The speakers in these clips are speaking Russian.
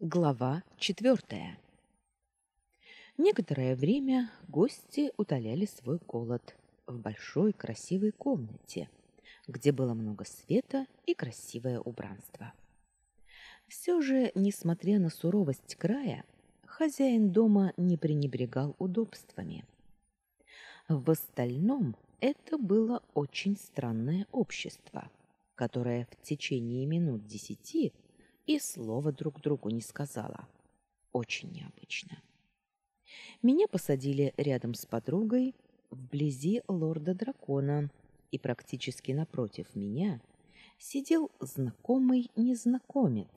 Глава четвертая. Некоторое время гости утоляли свой голод в большой красивой комнате, где было много света и красивое убранство. Все же, несмотря на суровость края, хозяин дома не пренебрегал удобствами. В остальном это было очень странное общество, которое в течение минут десяти – и слова друг другу не сказала. Очень необычно. Меня посадили рядом с подругой вблизи лорда-дракона, и практически напротив меня сидел знакомый незнакомец,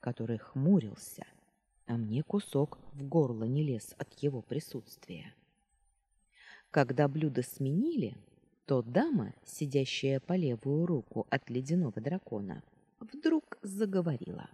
который хмурился, а мне кусок в горло не лез от его присутствия. Когда блюда сменили, то дама, сидящая по левую руку от ледяного дракона, вдруг заговорила.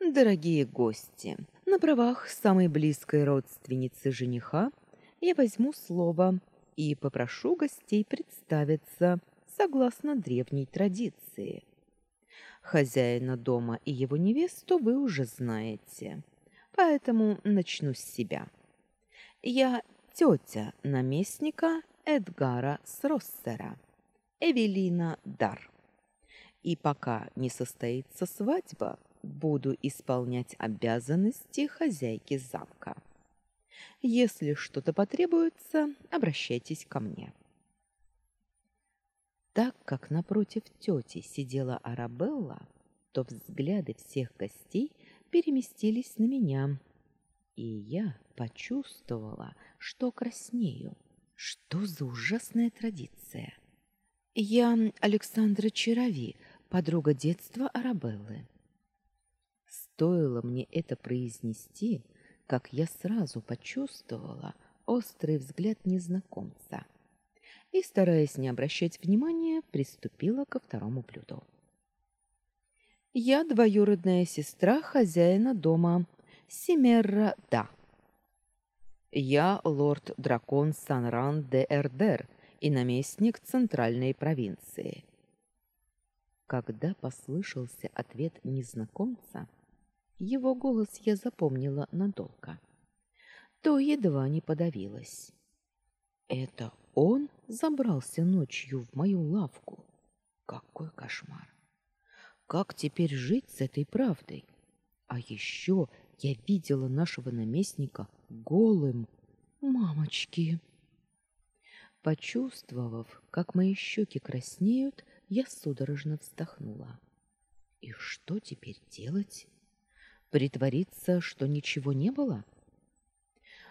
Дорогие гости, на правах самой близкой родственницы жениха я возьму слово и попрошу гостей представиться согласно древней традиции. Хозяина дома и его невесту вы уже знаете, поэтому начну с себя. Я тетя наместника Эдгара Сроссера, Эвелина Дар. И пока не состоится свадьба, буду исполнять обязанности хозяйки замка. Если что-то потребуется, обращайтесь ко мне. Так как напротив тети сидела Арабелла, то взгляды всех гостей переместились на меня, и я почувствовала, что краснею. Что за ужасная традиция? Я Александра Чарови, подруга детства Арабеллы. Стоило мне это произнести, как я сразу почувствовала острый взгляд незнакомца и, стараясь не обращать внимания, приступила ко второму блюду. Я двоюродная сестра хозяина дома, Семерра Да. Я лорд-дракон Санран де Эрдер и наместник центральной провинции. Когда послышался ответ незнакомца, его голос я запомнила надолго, то едва не подавилась. Это он забрался ночью в мою лавку. Какой кошмар! Как теперь жить с этой правдой? А еще я видела нашего наместника голым. Мамочки! Почувствовав, как мои щеки краснеют, я судорожно вздохнула. И что теперь делать? Притвориться, что ничего не было?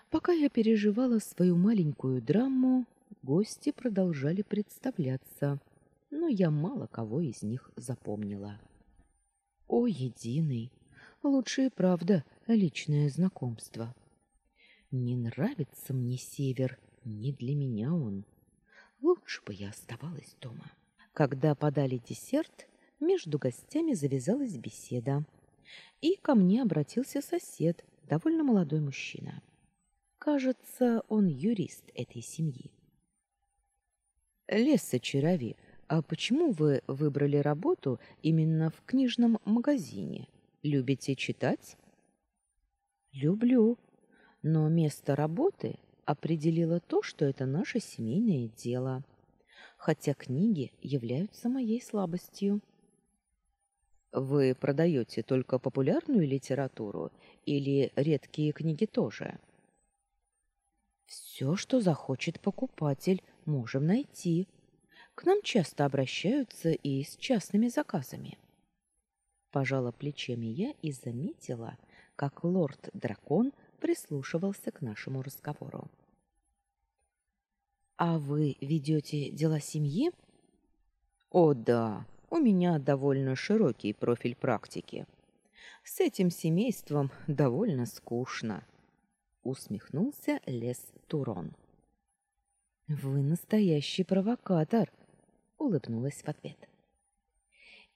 Пока я переживала свою маленькую драму, гости продолжали представляться, но я мало кого из них запомнила. О, единый, лучше и правда личное знакомство. Не нравится мне север, не для меня он. Лучше бы я оставалась дома. Когда подали десерт, между гостями завязалась беседа. И ко мне обратился сосед, довольно молодой мужчина. Кажется, он юрист этой семьи. Леса Чарови, а почему вы выбрали работу именно в книжном магазине? Любите читать? Люблю, но место работы определило то, что это наше семейное дело хотя книги являются моей слабостью. Вы продаете только популярную литературу или редкие книги тоже? Все, что захочет покупатель, можем найти. К нам часто обращаются и с частными заказами. Пожала плечами я и заметила, как лорд-дракон прислушивался к нашему разговору. А вы ведете дела семьи? О, да. У меня довольно широкий профиль практики. С этим семейством довольно скучно, усмехнулся Лес Турон. Вы настоящий провокатор, улыбнулась в ответ.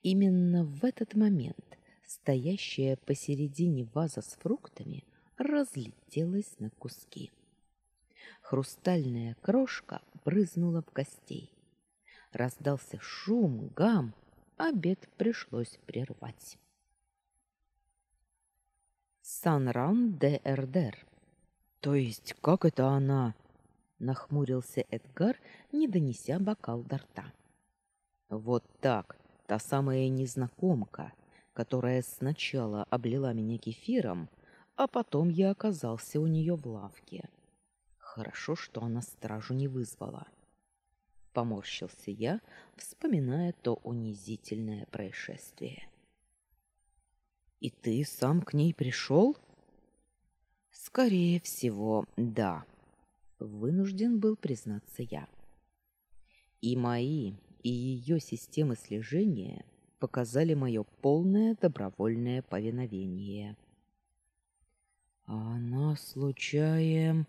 Именно в этот момент стоящая посередине ваза с фруктами разлетелась на куски. Хрустальная крошка брызнула в гостей. Раздался шум, гам, обед пришлось прервать. Санран де Эрдер. То есть как это она? Нахмурился Эдгар, не донеся бокал до рта. Вот так, та самая незнакомка, которая сначала облила меня кефиром, а потом я оказался у нее в лавке. Хорошо, что она стражу не вызвала. Поморщился я, вспоминая то унизительное происшествие. И ты сам к ней пришел? Скорее всего, да. Вынужден был признаться я. И мои, и ее системы слежения показали мое полное добровольное повиновение. А она случаем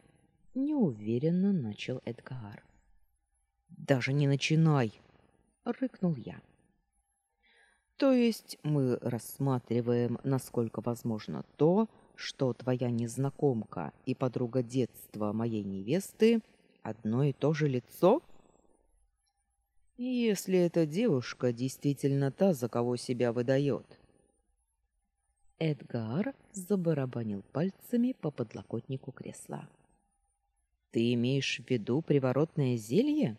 неуверенно начал Эдгар. Даже не начинай, рыкнул я. То есть мы рассматриваем, насколько возможно, то, что твоя незнакомка и подруга детства моей невесты одно и то же лицо? Если эта девушка действительно та, за кого себя выдает. Эдгар забарабанил пальцами по подлокотнику кресла. Ты имеешь в виду приворотное зелье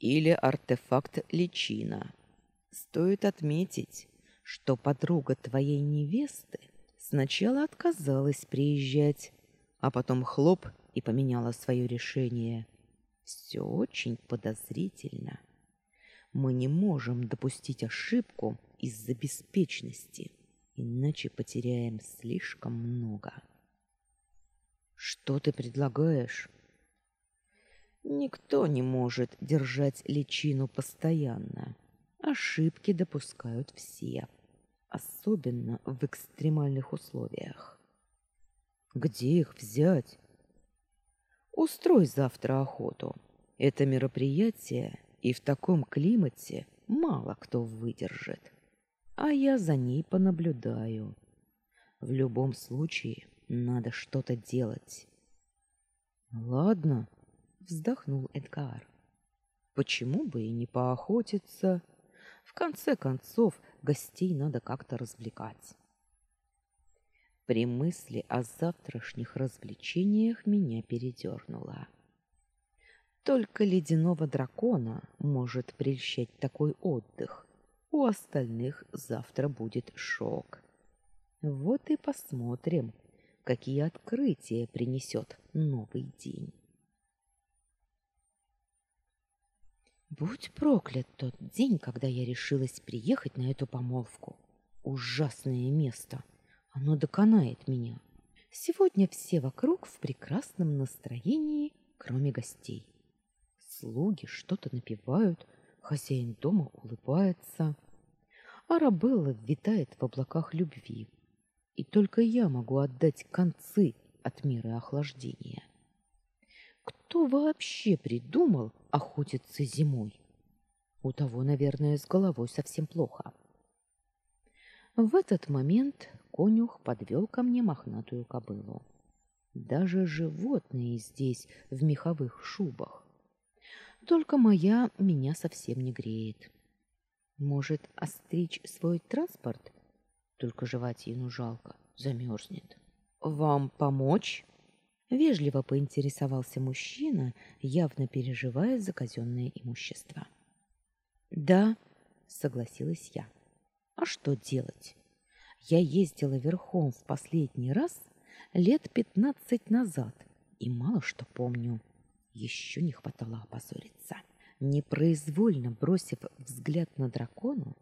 или артефакт личина? Стоит отметить, что подруга твоей невесты сначала отказалась приезжать, а потом хлоп и поменяла свое решение. Все очень подозрительно. Мы не можем допустить ошибку из-за беспечности, иначе потеряем слишком много. Что ты предлагаешь? Никто не может держать личину постоянно. Ошибки допускают все, особенно в экстремальных условиях. Где их взять? Устрой завтра охоту. Это мероприятие и в таком климате мало кто выдержит. А я за ней понаблюдаю. В любом случае надо что-то делать. Ладно, вздохнул Эдгар. Почему бы и не поохотиться? В конце концов, гостей надо как-то развлекать. При мысли о завтрашних развлечениях меня передернуло. Только ледяного дракона может прельщать такой отдых. У остальных завтра будет шок. Вот и посмотрим, какие открытия принесет новый день. Будь проклят тот день, когда я решилась приехать на эту помолвку. Ужасное место. Оно доконает меня. Сегодня все вокруг в прекрасном настроении, кроме гостей. Слуги что-то напевают, хозяин дома улыбается. Арабелла витает в облаках любви. И только я могу отдать концы от мира охлаждения. Кто вообще придумал охотиться зимой? У того, наверное, с головой совсем плохо. В этот момент конюх подвел ко мне мохнатую кобылу. Даже животные здесь в меховых шубах. Только моя меня совсем не греет. Может, остричь свой транспорт? Только ему жалко, замерзнет. Вам помочь? Вежливо поинтересовался мужчина, явно переживая за казенное имущество. «Да», — согласилась я. «А что делать? Я ездила верхом в последний раз лет пятнадцать назад и мало что помню. Еще не хватало опозориться». Непроизвольно бросив взгляд на дракону,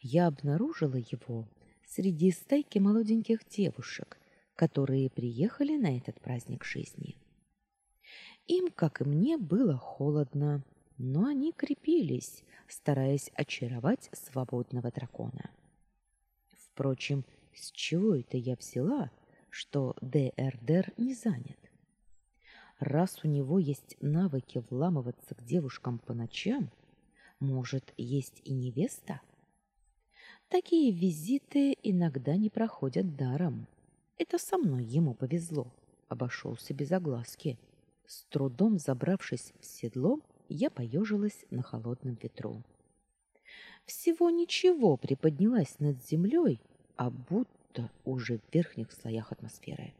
я обнаружила его среди стайки молоденьких девушек, которые приехали на этот праздник жизни. Им, как и мне, было холодно, но они крепились, стараясь очаровать свободного дракона. Впрочем, с чего это я взяла, что ДРДР не занят? Раз у него есть навыки вламываться к девушкам по ночам, может, есть и невеста? Такие визиты иногда не проходят даром. Это со мной ему повезло. Обошелся без огласки. С трудом забравшись в седло, я поежилась на холодном ветру. Всего ничего приподнялась над землей, а будто уже в верхних слоях атмосферы.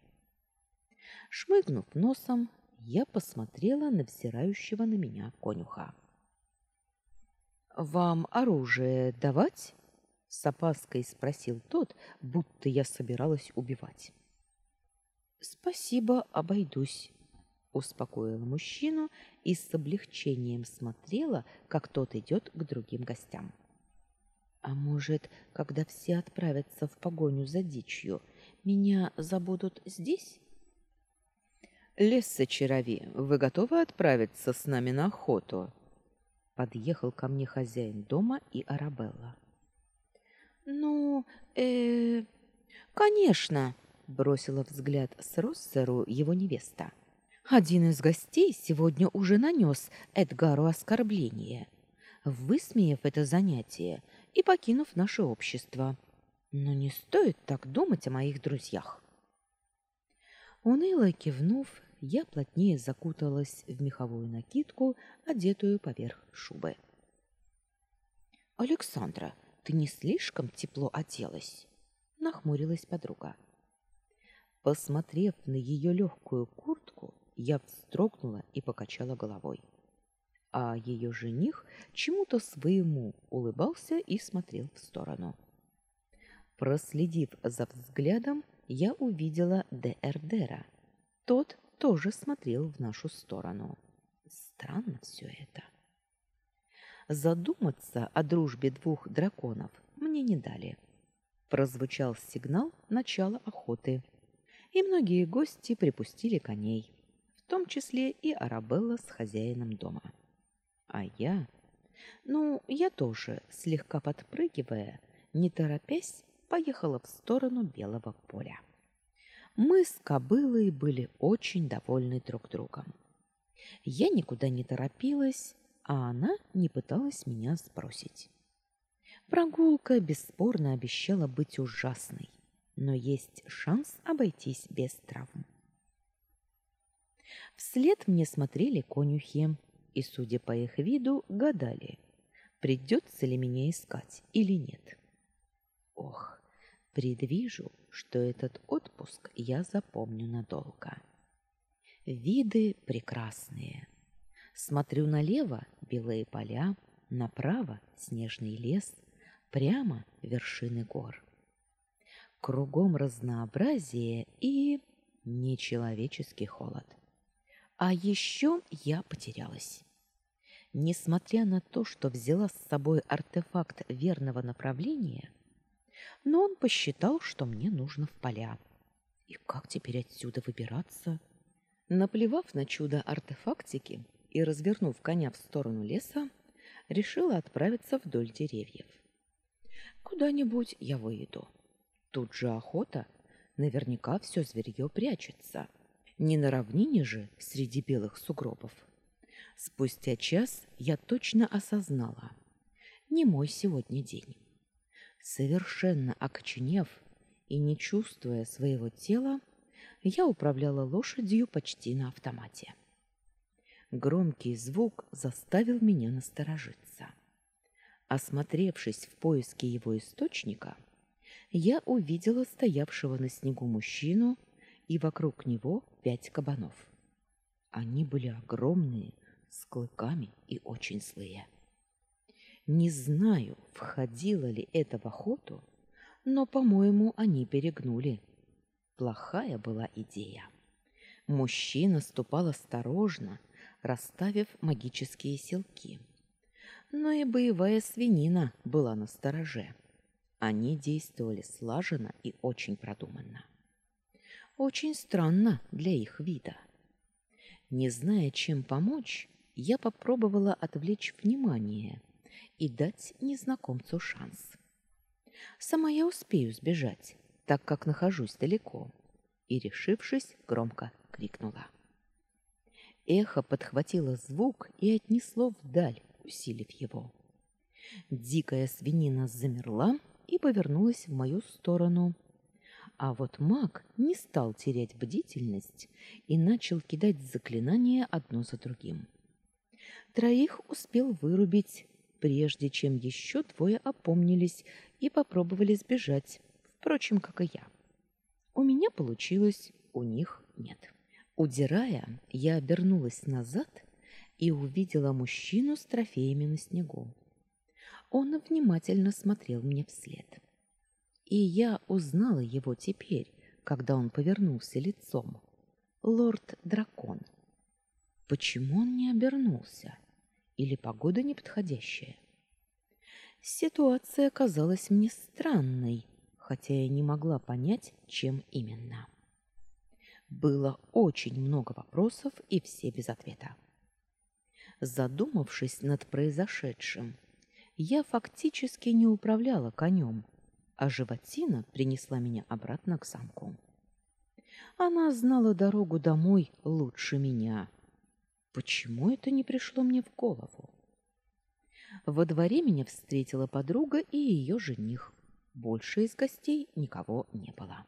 Шмыгнув носом, я посмотрела на взирающего на меня конюха. «Вам оружие давать?» — с опаской спросил тот, будто я собиралась убивать. «Спасибо, обойдусь», — успокоила мужчину и с облегчением смотрела, как тот идет к другим гостям. «А может, когда все отправятся в погоню за дичью, меня забудут здесь?» «Лесса Чарови, вы готовы отправиться с нами на охоту?» Подъехал ко мне хозяин дома и Арабелла. «Ну, э, конечно!» — бросила взгляд с Россеру его невеста. «Один из гостей сегодня уже нанес Эдгару оскорбление, высмеяв это занятие и покинув наше общество. Но не стоит так думать о моих друзьях». Уныло кивнув, я плотнее закуталась в меховую накидку, одетую поверх шубы. Александра, ты не слишком тепло оделась? нахмурилась подруга. Посмотрев на ее легкую куртку, я вздрогнула и покачала головой. А ее жених чему-то своему улыбался и смотрел в сторону. Проследив за взглядом, я увидела Д'Эрдера. Тот тоже смотрел в нашу сторону. Странно все это. Задуматься о дружбе двух драконов мне не дали. Прозвучал сигнал начала охоты, и многие гости припустили коней, в том числе и Арабелла с хозяином дома. А я... Ну, я тоже, слегка подпрыгивая, не торопясь, поехала в сторону белого поля. Мы с кобылой были очень довольны друг другом. Я никуда не торопилась, а она не пыталась меня сбросить. Прогулка бесспорно обещала быть ужасной, но есть шанс обойтись без травм. Вслед мне смотрели конюхи, и, судя по их виду, гадали, придется ли меня искать или нет. Ох, Предвижу, что этот отпуск я запомню надолго. Виды прекрасные. Смотрю налево белые поля, направо снежный лес, прямо вершины гор. Кругом разнообразие и нечеловеческий холод. А еще я потерялась. Несмотря на то, что взяла с собой артефакт верного направления, но он посчитал, что мне нужно в поля. И как теперь отсюда выбираться? Наплевав на чудо артефактики и развернув коня в сторону леса, решила отправиться вдоль деревьев. Куда-нибудь я выйду. Тут же охота, наверняка все зверье прячется. Не на равнине же среди белых сугробов. Спустя час я точно осознала. Не мой сегодня день. Совершенно окоченев и не чувствуя своего тела, я управляла лошадью почти на автомате. Громкий звук заставил меня насторожиться. Осмотревшись в поиске его источника, я увидела стоявшего на снегу мужчину и вокруг него пять кабанов. Они были огромные, с клыками и очень злые. Не знаю, входило ли это в охоту, но, по-моему, они перегнули. Плохая была идея. Мужчина ступал осторожно, расставив магические селки. Но и боевая свинина была на стороже. Они действовали слаженно и очень продуманно. Очень странно для их вида. Не зная, чем помочь, я попробовала отвлечь внимание и дать незнакомцу шанс. Сама я успею сбежать, так как нахожусь далеко, и, решившись, громко крикнула. Эхо подхватило звук и отнесло вдаль, усилив его. Дикая свинина замерла и повернулась в мою сторону. А вот маг не стал терять бдительность и начал кидать заклинания одно за другим. Троих успел вырубить, прежде чем еще двое опомнились и попробовали сбежать, Впрочем, как и я. У меня получилось, у них нет. Удирая, я обернулась назад и увидела мужчину с трофеями на снегу. Он внимательно смотрел мне вслед. И я узнала его теперь, когда он повернулся лицом. Лорд-дракон. Почему он не обернулся? Или погода неподходящая? Ситуация казалась мне странной, хотя я не могла понять, чем именно. Было очень много вопросов и все без ответа. Задумавшись над произошедшим, я фактически не управляла конем, а животина принесла меня обратно к замку. Она знала дорогу домой лучше меня. Почему это не пришло мне в голову? Во дворе меня встретила подруга и ее жених. Больше из гостей никого не было.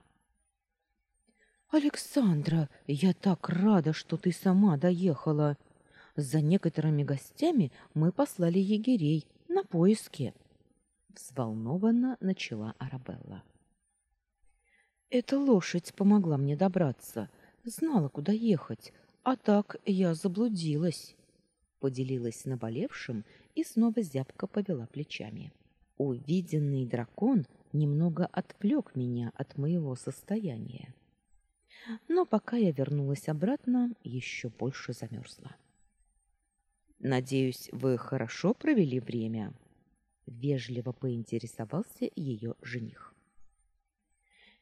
Александра, я так рада, что ты сама доехала. За некоторыми гостями мы послали егерей на поиски. Взволнованно начала Арабелла. Эта лошадь помогла мне добраться, знала, куда ехать, а так я заблудилась. Поделилась наболевшим и снова зябко повела плечами. Увиденный дракон немного отвлек меня от моего состояния. Но пока я вернулась обратно, еще больше замерзла. Надеюсь, вы хорошо провели время, вежливо поинтересовался ее жених.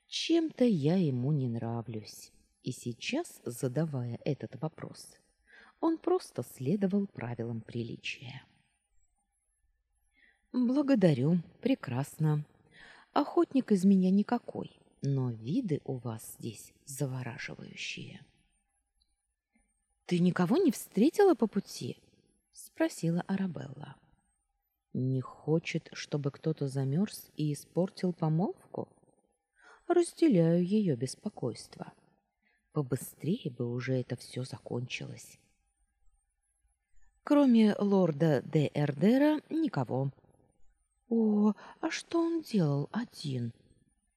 Чем-то я ему не нравлюсь, и сейчас, задавая этот вопрос, он просто следовал правилам приличия. Благодарю, прекрасно. Охотник из меня никакой, но виды у вас здесь завораживающие. Ты никого не встретила по пути? спросила Арабелла. Не хочет, чтобы кто-то замерз и испортил помолвку? Разделяю ее беспокойство. Побыстрее бы уже это все закончилось. Кроме лорда де Эрдера никого. О, а что он делал один?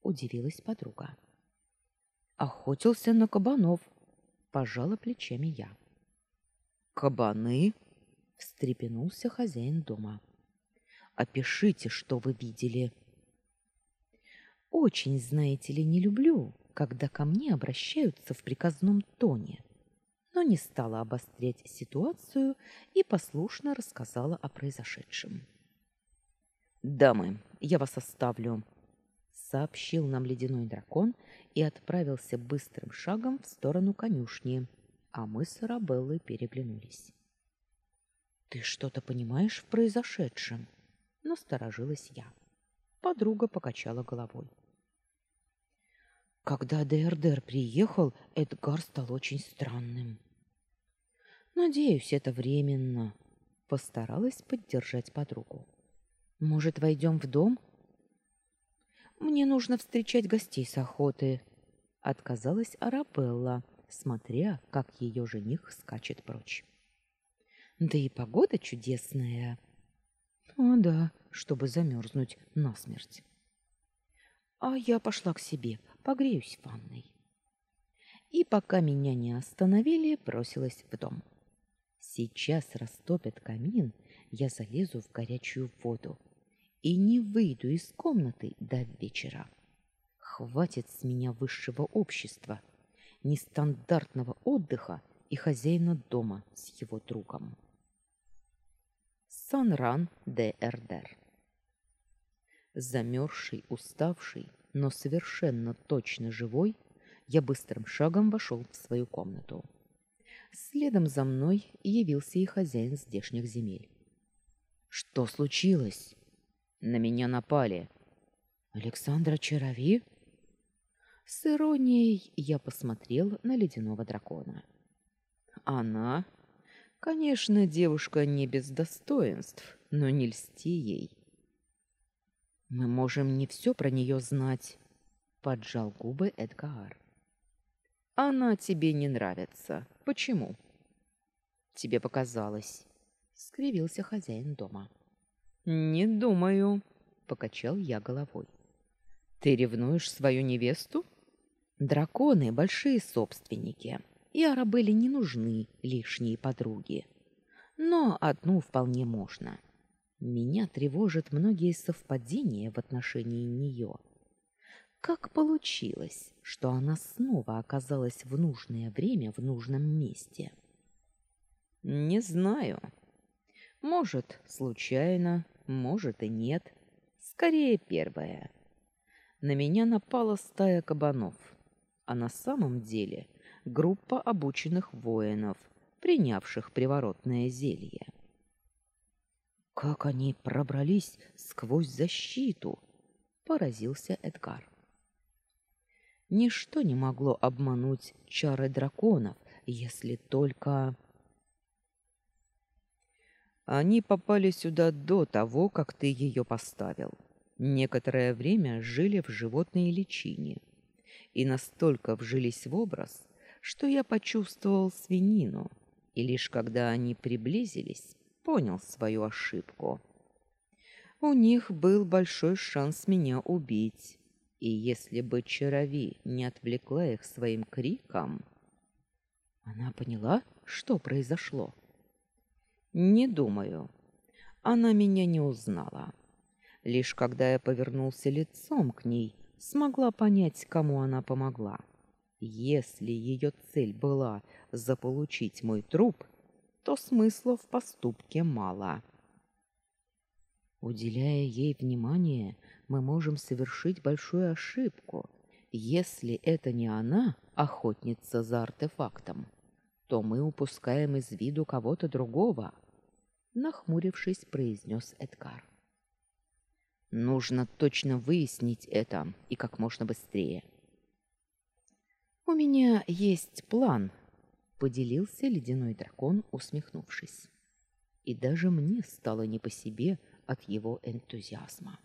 Удивилась подруга. Охотился на кабанов, пожала плечами я. Кабаны? встрепенулся хозяин дома. Опишите, что вы видели. Очень, знаете ли, не люблю, когда ко мне обращаются в приказном тоне. Но не стала обострять ситуацию и послушно рассказала о произошедшем. Дамы, я вас оставлю, сообщил нам ледяной дракон и отправился быстрым шагом в сторону конюшни, а мы с Арабеллой переглянулись. Ты что-то понимаешь в произошедшем? Насторожилась я. Подруга покачала головой. Когда ДРДР приехал, Эдгар стал очень странным. Надеюсь, это временно, постаралась поддержать подругу. Может, войдем в дом? Мне нужно встречать гостей с охоты, отказалась Арабелла, смотря, как ее жених скачет прочь. Да и погода чудесная. О да, чтобы замерзнуть насмерть. А я пошла к себе, погреюсь в ванной. И пока меня не остановили, бросилась в дом. Сейчас растопят камин, я залезу в горячую воду и не выйду из комнаты до вечера. Хватит с меня высшего общества, нестандартного отдыха и хозяина дома с его другом. Санран де Эрдер Замерзший, уставший, но совершенно точно живой, я быстрым шагом вошел в свою комнату. Следом за мной явился и хозяин здешних земель. Что случилось? На меня напали. Александра Чарови? С иронией я посмотрел на ледяного дракона. Она, конечно, девушка не без достоинств, но не льсти ей. Мы можем не все про нее знать, поджал губы Эдгар. Она тебе не нравится. Почему? Тебе показалось, скривился хозяин дома. Не думаю, покачал я головой. Ты ревнуешь свою невесту? Драконы большие собственники, и Арабелле не нужны лишние подруги. Но одну вполне можно. Меня тревожат многие совпадения в отношении нее. Как получилось, что она снова оказалась в нужное время в нужном месте? Не знаю. Может, случайно, может и нет. Скорее первое. На меня напала стая кабанов, а на самом деле группа обученных воинов, принявших приворотное зелье. Как они пробрались сквозь защиту? поразился Эдгар. Ничто не могло обмануть чары драконов, если только они попали сюда до того, как ты ее поставил. Некоторое время жили в животной личине и настолько вжились в образ, что я почувствовал свинину, и лишь когда они приблизились, понял свою ошибку. У них был большой шанс меня убить, и если бы Чарови не отвлекла их своим криком... Она поняла, что произошло. Не думаю. Она меня не узнала. Лишь когда я повернулся лицом к ней, смогла понять, кому она помогла. Если ее цель была заполучить мой труп, то смысла в поступке мало. Уделяя ей внимание, мы можем совершить большую ошибку. Если это не она, охотница за артефактом, то мы упускаем из виду кого-то другого, нахмурившись, произнес Эдгар. Нужно точно выяснить это и как можно быстрее. У меня есть план, поделился ледяной дракон, усмехнувшись. И даже мне стало не по себе от его энтузиазма.